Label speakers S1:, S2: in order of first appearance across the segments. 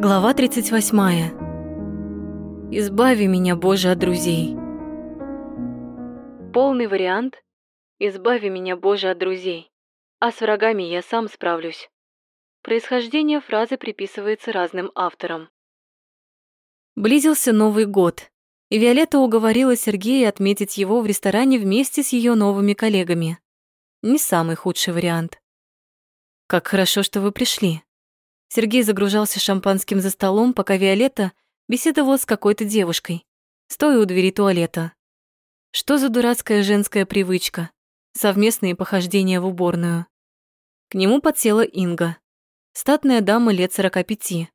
S1: Глава 38. Избави меня, Боже, от друзей. Полный вариант «Избави меня, Боже, от друзей», а с врагами я сам справлюсь. Происхождение фразы приписывается разным авторам. Близился Новый год, и Виолетта уговорила Сергея отметить его в ресторане вместе с ее новыми коллегами. Не самый худший вариант. «Как хорошо, что вы пришли», Сергей загружался шампанским за столом, пока Виолетта беседовала с какой-то девушкой, стоя у двери туалета. Что за дурацкая женская привычка? Совместные похождения в уборную. К нему подсела Инга. Статная дама лет сорока пяти,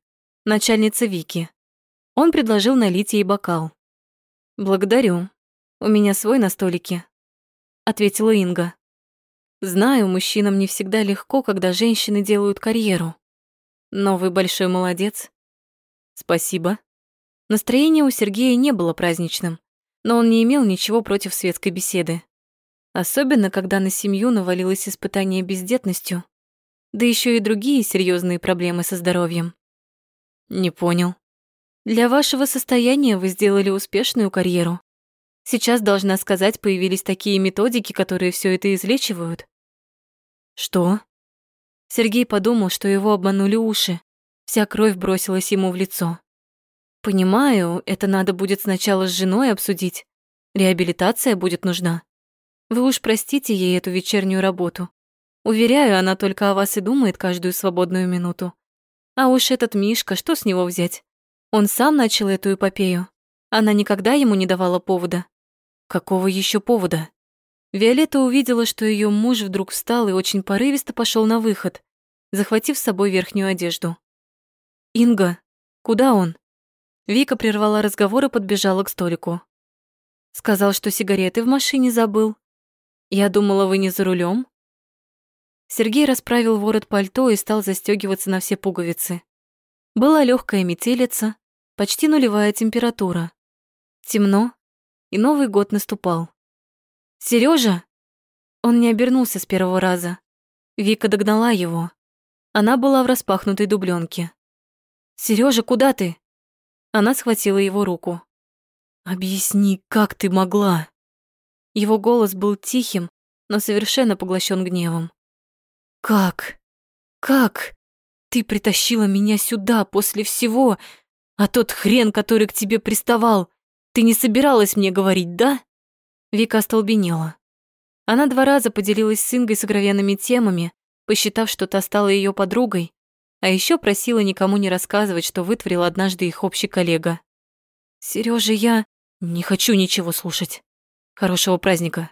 S1: начальница Вики. Он предложил налить ей бокал. «Благодарю. У меня свой на столике», — ответила Инга. «Знаю, мужчинам не всегда легко, когда женщины делают карьеру. Но вы большой молодец. Спасибо. Настроение у Сергея не было праздничным, но он не имел ничего против светской беседы. Особенно, когда на семью навалилось испытание бездетностью, да еще и другие серьезные проблемы со здоровьем. Не понял. Для вашего состояния вы сделали успешную карьеру. Сейчас, должна сказать, появились такие методики, которые все это излечивают. Что? Сергей подумал, что его обманули уши. Вся кровь бросилась ему в лицо. «Понимаю, это надо будет сначала с женой обсудить. Реабилитация будет нужна. Вы уж простите ей эту вечернюю работу. Уверяю, она только о вас и думает каждую свободную минуту. А уж этот Мишка, что с него взять? Он сам начал эту эпопею. Она никогда ему не давала повода. Какого еще повода? Виолетта увидела, что ее муж вдруг встал и очень порывисто пошел на выход, захватив с собой верхнюю одежду. «Инга, куда он?» Вика прервала разговор и подбежала к столику. «Сказал, что сигареты в машине забыл. Я думала, вы не за рулем. Сергей расправил ворот пальто и стал застегиваться на все пуговицы. Была легкая метелица, почти нулевая температура. Темно, и Новый год наступал. Сережа! Он не обернулся с первого раза. Вика догнала его. Она была в распахнутой дубленке. Сережа, куда ты? Она схватила его руку. Объясни, как ты могла? Его голос был тихим, но совершенно поглощен гневом. Как? Как? Ты притащила меня сюда после всего, а тот хрен, который к тебе приставал, ты не собиралась мне говорить, да? Вика остолбенела. Она два раза поделилась с Ингой сокровенными темами, посчитав, что та стала ее подругой, а еще просила никому не рассказывать, что вытворил однажды их общий коллега. Сережа, я не хочу ничего слушать. Хорошего праздника.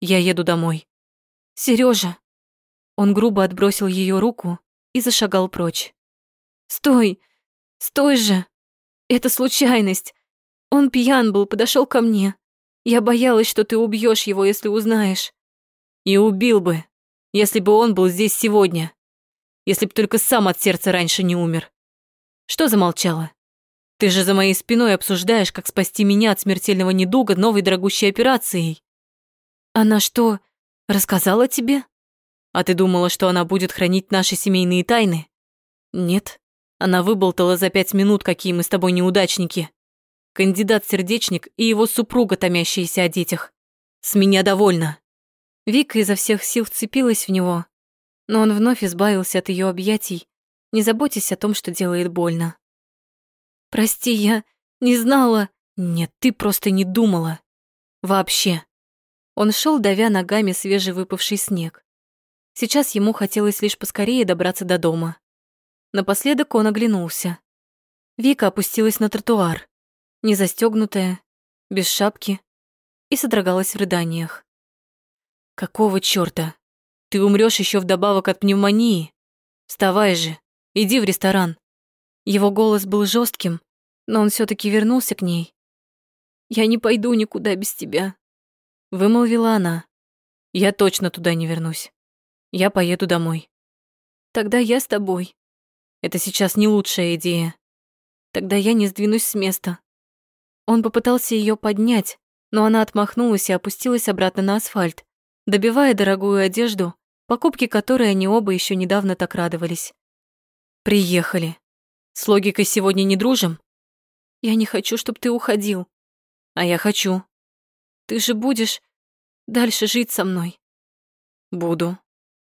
S1: Я еду домой. Сережа. Он грубо отбросил ее руку и зашагал прочь. Стой! Стой же! Это случайность. Он пьян был, подошел ко мне. Я боялась, что ты убьешь его, если узнаешь. И убил бы, если бы он был здесь сегодня. Если бы только сам от сердца раньше не умер. Что замолчала? Ты же за моей спиной обсуждаешь, как спасти меня от смертельного недуга новой дорогущей операцией. Она что, рассказала тебе? А ты думала, что она будет хранить наши семейные тайны? Нет, она выболтала за пять минут, какие мы с тобой неудачники кандидат-сердечник и его супруга, томящиеся о детях. С меня довольно. Вика изо всех сил вцепилась в него, но он вновь избавился от ее объятий, не заботясь о том, что делает больно. «Прости, я не знала...» «Нет, ты просто не думала. Вообще». Он шел, давя ногами свежевыпавший снег. Сейчас ему хотелось лишь поскорее добраться до дома. Напоследок он оглянулся. Вика опустилась на тротуар не застегнутая, без шапки, и содрогалась в рыданиях. «Какого чёрта? Ты умрёшь ещё вдобавок от пневмонии? Вставай же, иди в ресторан». Его голос был жестким, но он все таки вернулся к ней. «Я не пойду никуда без тебя», — вымолвила она. «Я точно туда не вернусь. Я поеду домой». «Тогда я с тобой». «Это сейчас не лучшая идея. Тогда я не сдвинусь с места. Он попытался ее поднять, но она отмахнулась и опустилась обратно на асфальт, добивая дорогую одежду, покупки которой они оба еще недавно так радовались. «Приехали». С логикой сегодня не дружим? Я не хочу, чтобы ты уходил. А я хочу. Ты же будешь дальше жить со мной. Буду.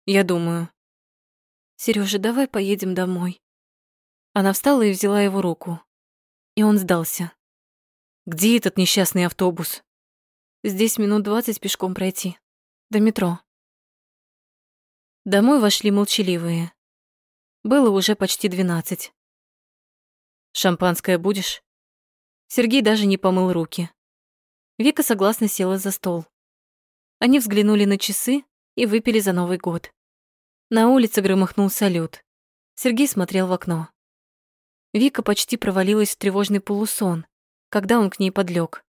S1: Я думаю. Сережа, давай поедем домой. Она встала и взяла его руку. И он сдался. Где этот несчастный автобус? Здесь минут двадцать пешком пройти. До метро. Домой вошли молчаливые. Было уже почти двенадцать. «Шампанское будешь?» Сергей даже не помыл руки. Вика согласно села за стол. Они взглянули на часы и выпили за Новый год. На улице громыхнул салют. Сергей смотрел в окно. Вика почти провалилась в тревожный полусон, когда он к ней подлег.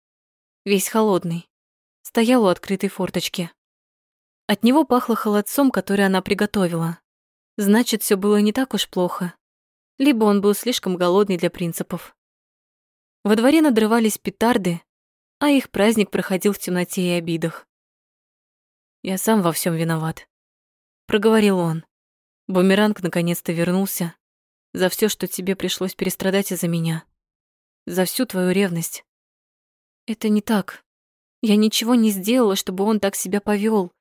S1: Весь холодный. Стоял у открытой форточки. От него пахло холодцом, который она приготовила. Значит, все было не так уж плохо. Либо он был слишком голодный для принципов. Во дворе надрывались петарды, а их праздник проходил в темноте и обидах. «Я сам во всем виноват», — проговорил он. Бумеранг наконец-то вернулся. За все, что тебе пришлось перестрадать из-за меня. За всю твою ревность. Это не так. Я ничего не сделала, чтобы он так себя повел.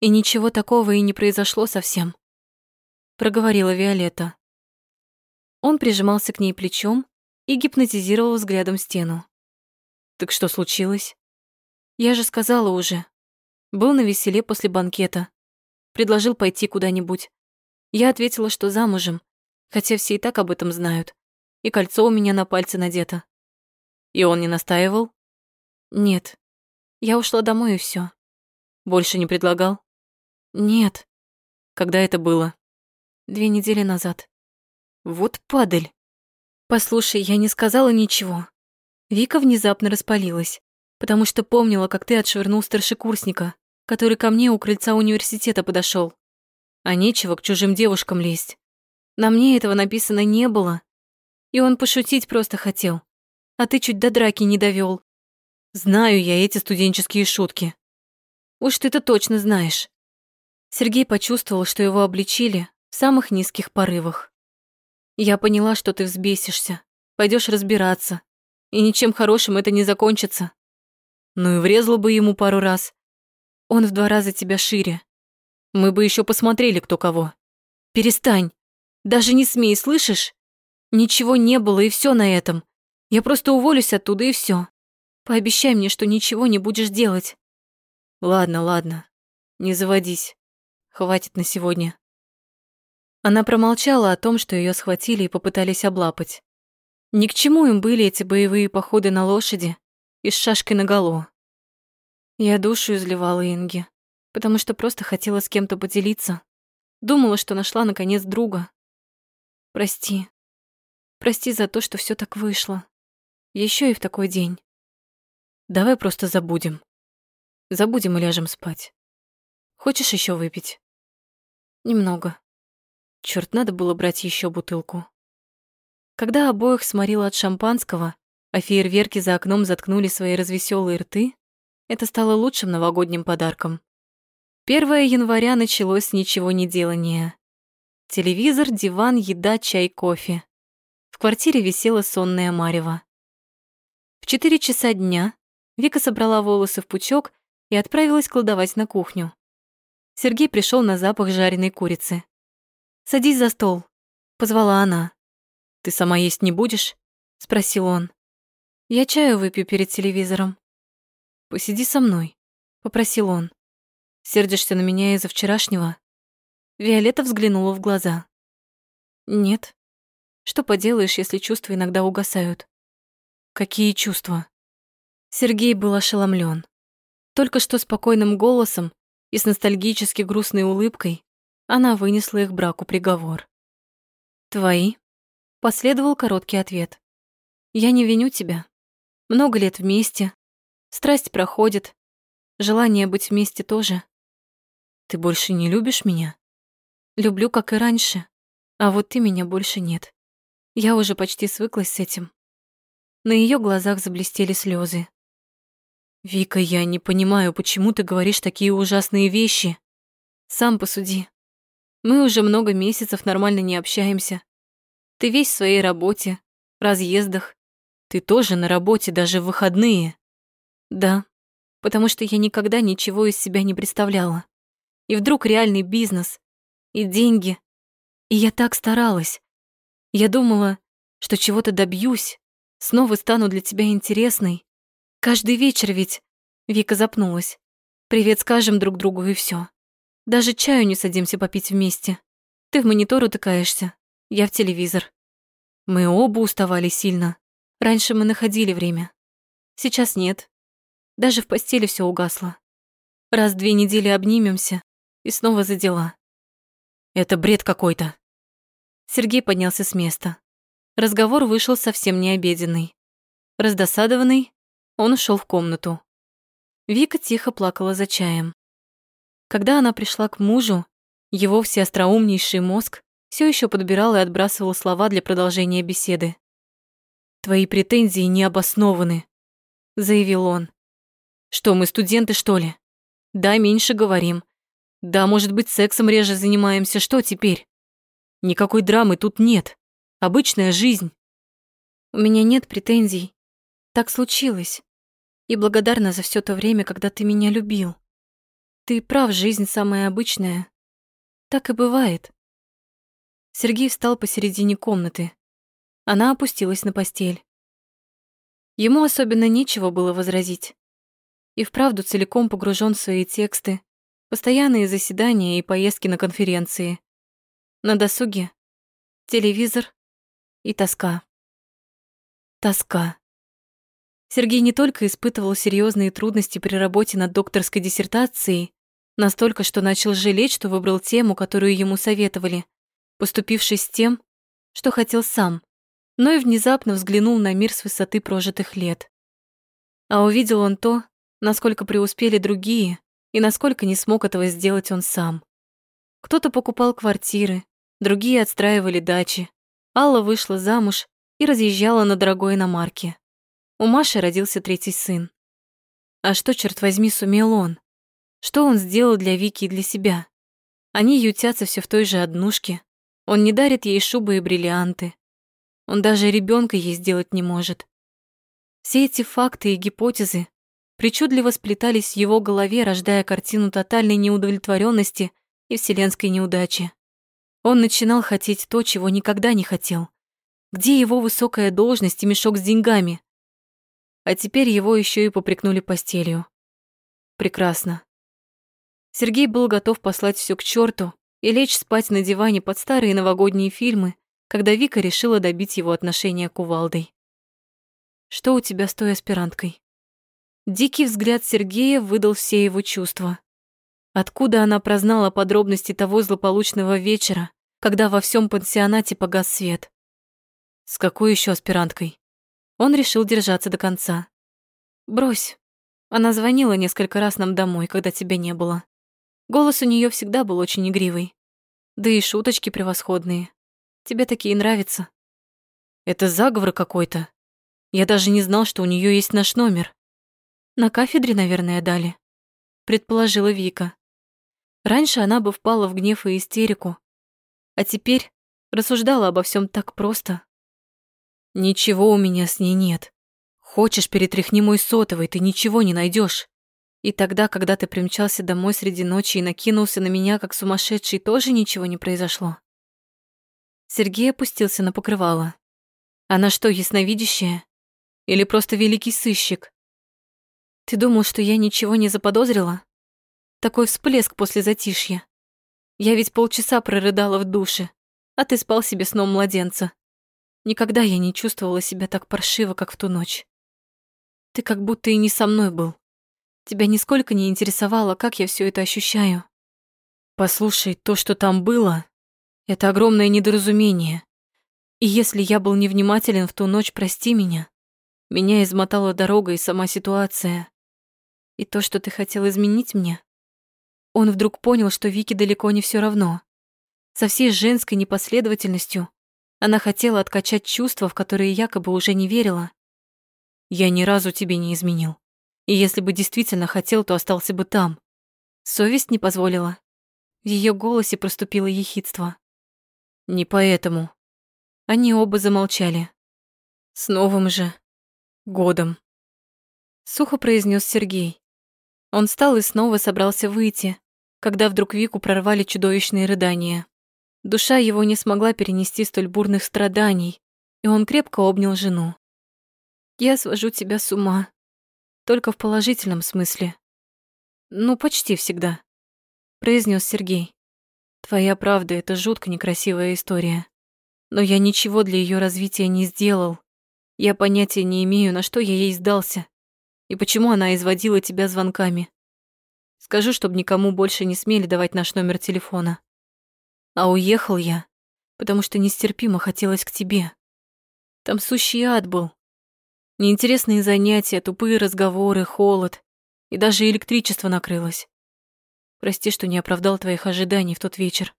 S1: И ничего такого и не произошло совсем. Проговорила Виолетта. Он прижимался к ней плечом и гипнотизировал взглядом стену. Так что случилось? Я же сказала уже. Был на веселе после банкета. Предложил пойти куда-нибудь. Я ответила, что замужем, хотя все и так об этом знают. И кольцо у меня на пальце надето. И он не настаивал? Нет. Я ушла домой и все. Больше не предлагал? Нет. Когда это было? Две недели назад. Вот падаль. Послушай, я не сказала ничего. Вика внезапно распалилась, потому что помнила, как ты отшвырнул старшекурсника, который ко мне у крыльца университета подошел. А нечего к чужим девушкам лезть. На мне этого написано не было. И он пошутить просто хотел. А ты чуть до драки не довел. Знаю я эти студенческие шутки. Уж ты-то точно знаешь. Сергей почувствовал, что его обличили в самых низких порывах. Я поняла, что ты взбесишься, пойдешь разбираться, и ничем хорошим это не закончится. Ну и врезала бы ему пару раз. Он в два раза тебя шире. Мы бы еще посмотрели, кто кого. Перестань. Даже не смей, слышишь? Ничего не было, и все на этом. Я просто уволюсь оттуда, и все. Пообещай мне, что ничего не будешь делать. Ладно, ладно. Не заводись. Хватит на сегодня. Она промолчала о том, что ее схватили и попытались облапать. Ни к чему им были эти боевые походы на лошади и с шашкой наголо. Я душу изливала Инге, потому что просто хотела с кем-то поделиться. Думала, что нашла наконец друга. Прости. Прости за то, что все так вышло. Еще и в такой день. Давай просто забудем. Забудем и ляжем спать. Хочешь еще выпить? Немного. Черт, надо было брать еще бутылку. Когда обоих сморило от шампанского, а фейерверки за окном заткнули свои развеселые рты, это стало лучшим новогодним подарком. 1 января началось с ничего не делания. Телевизор, диван, еда, чай, кофе. В квартире висела сонная Марева. В 4 часа дня Вика собрала волосы в пучок и отправилась кладовать на кухню. Сергей пришел на запах жареной курицы. «Садись за стол», — позвала она. «Ты сама есть не будешь?» — спросил он. «Я чаю выпью перед телевизором». «Посиди со мной», — попросил он. «Сердишься на меня из-за вчерашнего?» Виолетта взглянула в глаза. «Нет. Что поделаешь, если чувства иногда угасают?» «Какие чувства?» Сергей был ошеломлен. Только что спокойным голосом и с ностальгически грустной улыбкой она вынесла их браку приговор. «Твои?» — последовал короткий ответ. «Я не виню тебя. Много лет вместе. Страсть проходит. Желание быть вместе тоже. Ты больше не любишь меня? Люблю, как и раньше. А вот ты меня больше нет. Я уже почти свыклась с этим». На ее глазах заблестели слезы. «Вика, я не понимаю, почему ты говоришь такие ужасные вещи. Сам посуди. Мы уже много месяцев нормально не общаемся. Ты весь в своей работе, разъездах. Ты тоже на работе даже в выходные. Да, потому что я никогда ничего из себя не представляла. И вдруг реальный бизнес, и деньги. И я так старалась. Я думала, что чего-то добьюсь, снова стану для тебя интересной. Каждый вечер ведь... Вика запнулась. Привет скажем друг другу и все. Даже чаю не садимся попить вместе. Ты в монитор утыкаешься, я в телевизор. Мы оба уставали сильно. Раньше мы находили время. Сейчас нет. Даже в постели все угасло. Раз в две недели обнимемся и снова за дела. Это бред какой-то. Сергей поднялся с места. Разговор вышел совсем не обеденный. Раздосадованный, он ушел в комнату. Вика тихо плакала за чаем. Когда она пришла к мужу, его всеостроумнейший мозг все еще подбирал и отбрасывал слова для продолжения беседы. «Твои претензии не обоснованы», — заявил он. «Что, мы студенты, что ли? Да, меньше говорим. Да, может быть, сексом реже занимаемся. Что теперь? Никакой драмы тут нет. Обычная жизнь». «У меня нет претензий. Так случилось. И благодарна за все то время, когда ты меня любил. Ты прав, жизнь самая обычная. Так и бывает. Сергей встал посередине комнаты. Она опустилась на постель. Ему особенно нечего было возразить. И вправду целиком погружен в свои тексты, постоянные заседания и поездки на конференции. На досуге телевизор и тоска. Тоска. Сергей не только испытывал серьезные трудности при работе над докторской диссертацией, настолько, что начал жалеть, что выбрал тему, которую ему советовали, поступившись с тем, что хотел сам, но и внезапно взглянул на мир с высоты прожитых лет. А увидел он то, насколько преуспели другие и насколько не смог этого сделать он сам. Кто-то покупал квартиры, другие отстраивали дачи. Алла вышла замуж и разъезжала на дорогой иномарке. У Маши родился третий сын. А что, черт возьми, сумел он? Что он сделал для Вики и для себя? Они ютятся все в той же однушке. Он не дарит ей шубы и бриллианты. Он даже ребенка ей сделать не может. Все эти факты и гипотезы причудливо сплетались в его голове, рождая картину тотальной неудовлетворенности и вселенской неудачи. Он начинал хотеть то, чего никогда не хотел. Где его высокая должность и мешок с деньгами? А теперь его еще и попрекнули постелью. Прекрасно. Сергей был готов послать все к черту и лечь спать на диване под старые новогодние фильмы, когда Вика решила добить его отношения к кувалдой. «Что у тебя с той аспиранткой?» Дикий взгляд Сергея выдал все его чувства. Откуда она прознала подробности того злополучного вечера, когда во всем пансионате погас свет? С какой еще аспиранткой? Он решил держаться до конца. «Брось. Она звонила несколько раз нам домой, когда тебя не было. Голос у нее всегда был очень игривый. Да и шуточки превосходные. Тебе такие нравятся?» «Это заговор какой-то. Я даже не знал, что у нее есть наш номер». «На кафедре, наверное, дали», — предположила Вика. Раньше она бы впала в гнев и истерику, а теперь рассуждала обо всем так просто, Ничего у меня с ней нет. Хочешь, перетряхни мой сотовый, ты ничего не найдешь. И тогда, когда ты примчался домой среди ночи и накинулся на меня, как сумасшедший, тоже ничего не произошло. Сергей опустился на покрывало. Она что, ясновидящая? Или просто великий сыщик? Ты думал, что я ничего не заподозрила? Такой всплеск после затишья. Я ведь полчаса прорыдала в душе, а ты спал себе сном младенца. Никогда я не чувствовала себя так паршиво, как в ту ночь. Ты как будто и не со мной был. Тебя нисколько не интересовало, как я все это ощущаю. Послушай, то, что там было, это огромное недоразумение. И если я был невнимателен в ту ночь, прости меня. Меня измотала дорога и сама ситуация. И то, что ты хотел изменить мне. Он вдруг понял, что Вике далеко не все равно. Со всей женской непоследовательностью она хотела откачать чувства, в которые якобы уже не верила. Я ни разу тебе не изменил. И если бы действительно хотел, то остался бы там. Совесть не позволила. В ее голосе проступило ехидство. Не поэтому. Они оба замолчали. С новым же годом. Сухо произнес Сергей. Он встал и снова собрался выйти, когда вдруг Вику прорвали чудовищные рыдания. Душа его не смогла перенести столь бурных страданий, и он крепко обнял жену. «Я свожу тебя с ума. Только в положительном смысле. Ну, почти всегда», — произнес Сергей. «Твоя правда — это жутко некрасивая история. Но я ничего для ее развития не сделал. Я понятия не имею, на что я ей сдался. И почему она изводила тебя звонками. Скажу, чтобы никому больше не смели давать наш номер телефона. А уехал я, потому что нестерпимо хотелось к тебе. Там сущий ад был. Неинтересные занятия, тупые разговоры, холод. И даже электричество накрылось. Прости, что не оправдал твоих ожиданий в тот вечер.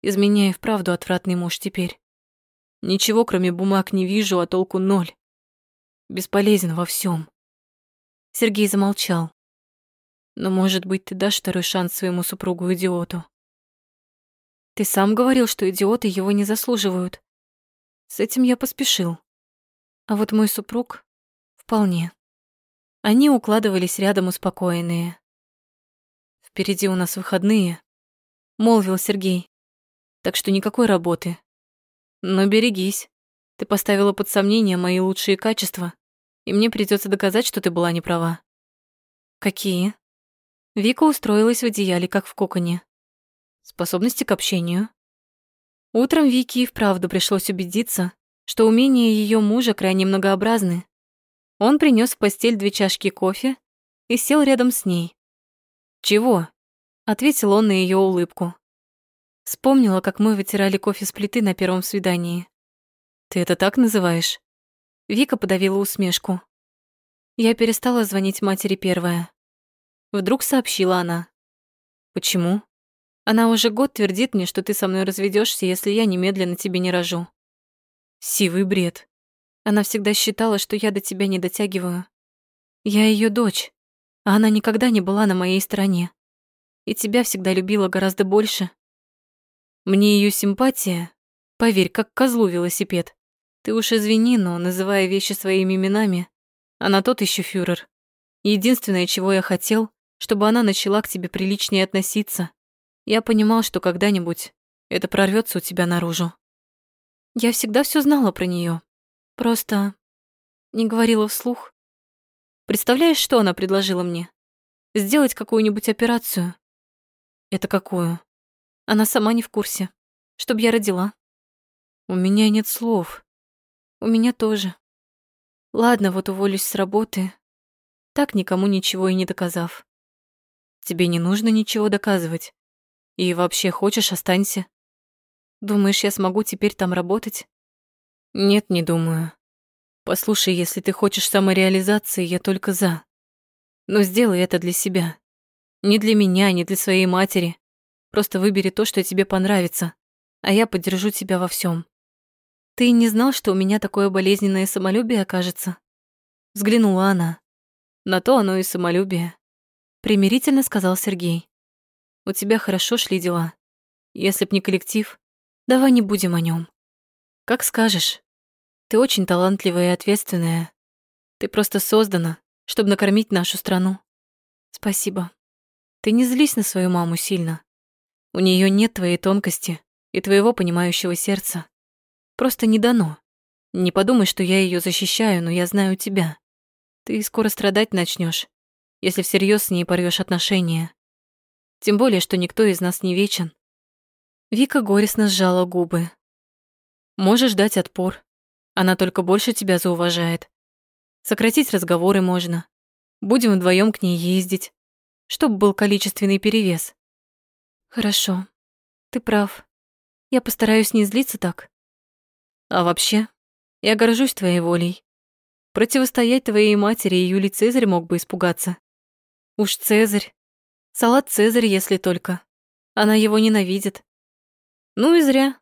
S1: Из меня и вправду отвратный муж теперь. Ничего, кроме бумаг, не вижу, а толку ноль. Бесполезен во всем. Сергей замолчал. Но, может быть, ты дашь второй шанс своему супругу-идиоту? Ты сам говорил, что идиоты его не заслуживают. С этим я поспешил. А вот мой супруг — вполне. Они укладывались рядом успокоенные. «Впереди у нас выходные», — молвил Сергей. «Так что никакой работы. Но берегись. Ты поставила под сомнение мои лучшие качества и мне придется доказать, что ты была не права. Какие? Вика устроилась в одеяле, как в коконе. Способности к общению. Утром Вике и вправду пришлось убедиться, что умения ее мужа крайне многообразны. Он принес в постель две чашки кофе и сел рядом с ней. «Чего?» — ответил он на ее улыбку. Вспомнила, как мы вытирали кофе с плиты на первом свидании. «Ты это так называешь?» Вика подавила усмешку. Я перестала звонить матери первая. Вдруг сообщила она. Почему? Она уже год твердит мне, что ты со мной разведешься, если я немедленно тебе не рожу. Сивый бред. Она всегда считала, что я до тебя не дотягиваю. Я ее дочь, а она никогда не была на моей стороне. И тебя всегда любила гораздо больше. Мне ее симпатия, поверь, как козлу велосипед. Ты уж извини, но, называя вещи своими именами, она тот еще фюрер. Единственное, чего я хотел, чтобы она начала к тебе приличнее относиться. Я понимал, что когда-нибудь это прорвется у тебя наружу. Я всегда все знала про нее, Просто не говорила вслух. Представляешь, что она предложила мне? Сделать какую-нибудь операцию. Это какую? Она сама не в курсе. Чтоб я родила. У меня нет слов. У меня тоже. Ладно, вот уволюсь с работы, так никому ничего и не доказав. Тебе не нужно ничего доказывать. И вообще хочешь, останься. Думаешь, я смогу теперь там работать? Нет, не думаю. Послушай, если ты хочешь самореализации, я только за. Но сделай это для себя. Не для меня, не для своей матери. Просто выбери то, что тебе понравится, а я поддержу тебя во всем. «Ты не знал, что у меня такое болезненное самолюбие окажется?» Взглянула она. «На то оно и самолюбие», — примирительно сказал Сергей. «У тебя хорошо шли дела. Если б не коллектив, давай не будем о нем. Как скажешь. Ты очень талантливая и ответственная. Ты просто создана, чтобы накормить нашу страну. Спасибо. Ты не злись на свою маму сильно. У нее нет твоей тонкости и твоего понимающего сердца. Просто не дано. Не подумай, что я ее защищаю, но я знаю тебя. Ты скоро страдать начнешь, если всерьез с ней порвешь отношения. Тем более, что никто из нас не вечен. Вика горестно сжала губы. Можешь дать отпор. Она только больше тебя зауважает. Сократить разговоры можно. Будем вдвоем к ней ездить, чтобы был количественный перевес. Хорошо. Ты прав. Я постараюсь не злиться так. А вообще, я горжусь твоей волей. Противостоять твоей матери и Юлий Цезарь мог бы испугаться. Уж Цезарь. Салат Цезарь, если только. Она его ненавидит. Ну и зря.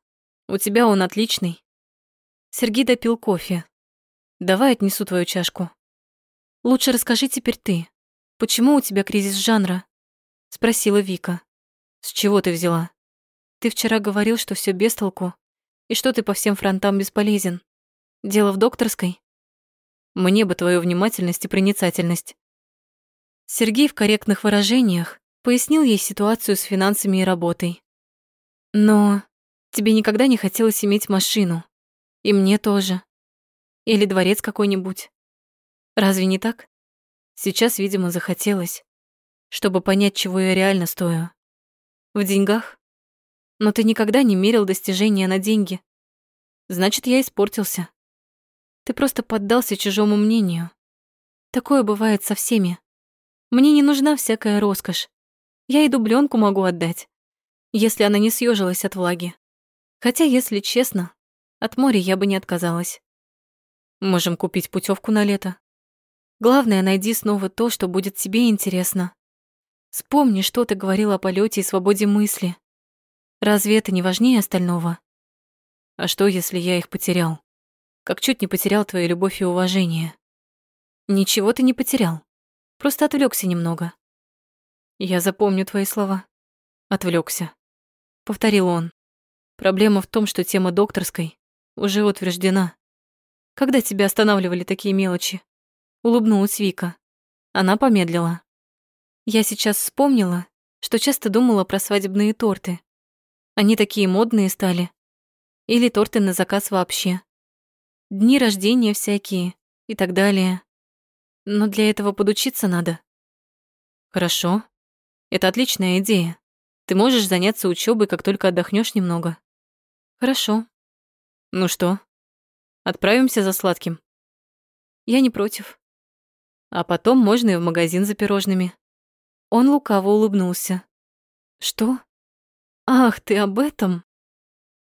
S1: У тебя он отличный. Сергей допил кофе. Давай отнесу твою чашку. Лучше расскажи теперь ты. Почему у тебя кризис жанра? Спросила Вика. С чего ты взяла? Ты вчера говорил, что все без толку, И что ты по всем фронтам бесполезен? Дело в докторской? Мне бы твою внимательность и проницательность. Сергей в корректных выражениях пояснил ей ситуацию с финансами и работой. Но тебе никогда не хотелось иметь машину. И мне тоже. Или дворец какой-нибудь. Разве не так? Сейчас, видимо, захотелось, чтобы понять, чего я реально стою. В деньгах? Но ты никогда не мерил достижения на деньги. Значит, я испортился. Ты просто поддался чужому мнению. Такое бывает со всеми. Мне не нужна всякая роскошь. Я и дубленку могу отдать, если она не съежилась от влаги. Хотя, если честно, от моря я бы не отказалась. Можем купить путевку на лето. Главное, найди снова то, что будет тебе интересно. Вспомни, что ты говорил о полете и свободе мысли. Разве это не важнее остального? А что, если я их потерял? Как чуть не потерял твою любовь и уважение. Ничего ты не потерял. Просто отвлекся немного. Я запомню твои слова. Отвлекся. Повторил он. Проблема в том, что тема докторской уже утверждена. Когда тебя останавливали такие мелочи? Улыбнулась Вика. Она помедлила. Я сейчас вспомнила, что часто думала про свадебные торты. Они такие модные стали. Или торты на заказ вообще. Дни рождения всякие и так далее. Но для этого подучиться надо. Хорошо. Это отличная идея. Ты можешь заняться учебой, как только отдохнешь немного. Хорошо. Ну что, отправимся за сладким? Я не против. А потом можно и в магазин за пирожными. Он лукаво улыбнулся. Что? Ах, ты об этом?